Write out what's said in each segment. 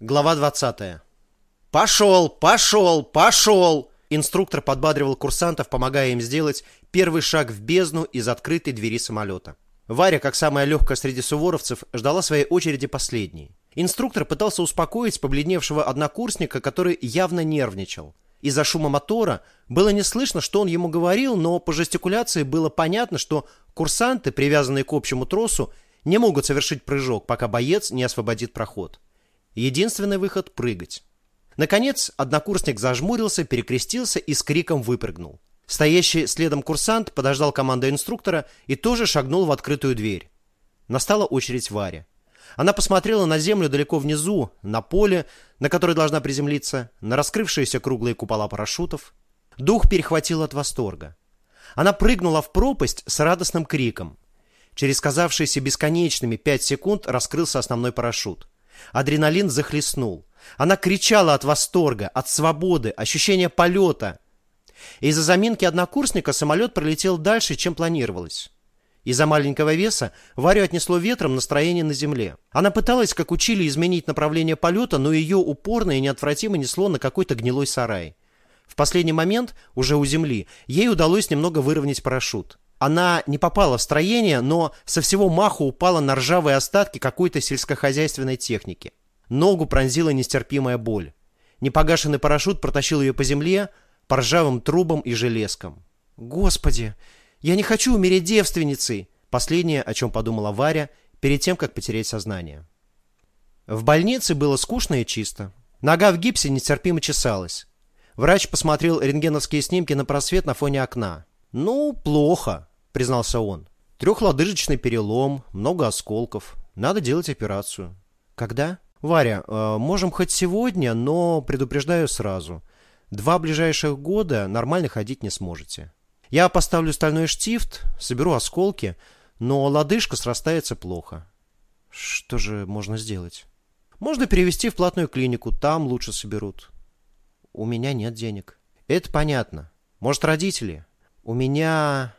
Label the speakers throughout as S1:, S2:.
S1: Глава 20. «Пошел! Пошел! Пошел!» Инструктор подбадривал курсантов, помогая им сделать первый шаг в бездну из открытой двери самолета. Варя, как самая легкая среди суворовцев, ждала своей очереди последней. Инструктор пытался успокоить побледневшего однокурсника, который явно нервничал. Из-за шума мотора было не слышно, что он ему говорил, но по жестикуляции было понятно, что курсанты, привязанные к общему тросу, не могут совершить прыжок, пока боец не освободит проход. Единственный выход – прыгать. Наконец, однокурсник зажмурился, перекрестился и с криком выпрыгнул. Стоящий следом курсант подождал команды инструктора и тоже шагнул в открытую дверь. Настала очередь Варе. Она посмотрела на землю далеко внизу, на поле, на которое должна приземлиться, на раскрывшиеся круглые купола парашютов. Дух перехватил от восторга. Она прыгнула в пропасть с радостным криком. Через казавшиеся бесконечными пять секунд раскрылся основной парашют. Адреналин захлестнул. Она кричала от восторга, от свободы, ощущения полета. Из-за заминки однокурсника самолет пролетел дальше, чем планировалось. Из-за маленького веса Варю отнесло ветром настроение на земле. Она пыталась, как учили, изменить направление полета, но ее упорно и неотвратимо несло на какой-то гнилой сарай. В последний момент, уже у земли, ей удалось немного выровнять парашют. Она не попала в строение, но со всего маху упала на ржавые остатки какой-то сельскохозяйственной техники. Ногу пронзила нестерпимая боль. Непогашенный парашют протащил ее по земле, по ржавым трубам и железкам. «Господи, я не хочу умереть девственницей!» Последнее, о чем подумала Варя, перед тем, как потерять сознание. В больнице было скучно и чисто. Нога в гипсе нетерпимо чесалась. Врач посмотрел рентгеновские снимки на просвет на фоне окна. «Ну, плохо», — признался он. «Трехлодыжечный перелом, много осколков. Надо делать операцию». «Когда?» «Варя, э, можем хоть сегодня, но предупреждаю сразу. Два ближайших года нормально ходить не сможете. Я поставлю стальной штифт, соберу осколки, но лодыжка срастается плохо». «Что же можно сделать?» «Можно перевести в платную клинику, там лучше соберут». «У меня нет денег». «Это понятно. Может, родители?» «У меня...»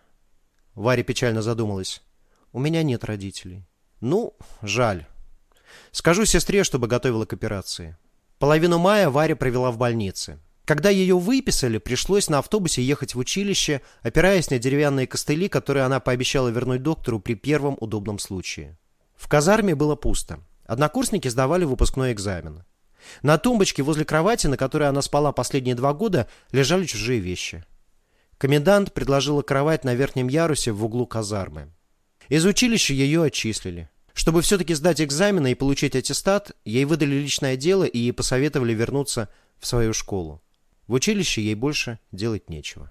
S1: Варя печально задумалась. «У меня нет родителей». «Ну, жаль. Скажу сестре, чтобы готовила к операции». Половину мая Варя провела в больнице. Когда ее выписали, пришлось на автобусе ехать в училище, опираясь на деревянные костыли, которые она пообещала вернуть доктору при первом удобном случае. В казарме было пусто. Однокурсники сдавали выпускной экзамен. На тумбочке возле кровати, на которой она спала последние два года, лежали чужие вещи. Комендант предложила кровать на верхнем ярусе в углу казармы. Из училища ее отчислили. Чтобы все-таки сдать экзамены и получить аттестат, ей выдали личное дело и посоветовали вернуться в свою школу. В училище ей больше делать нечего.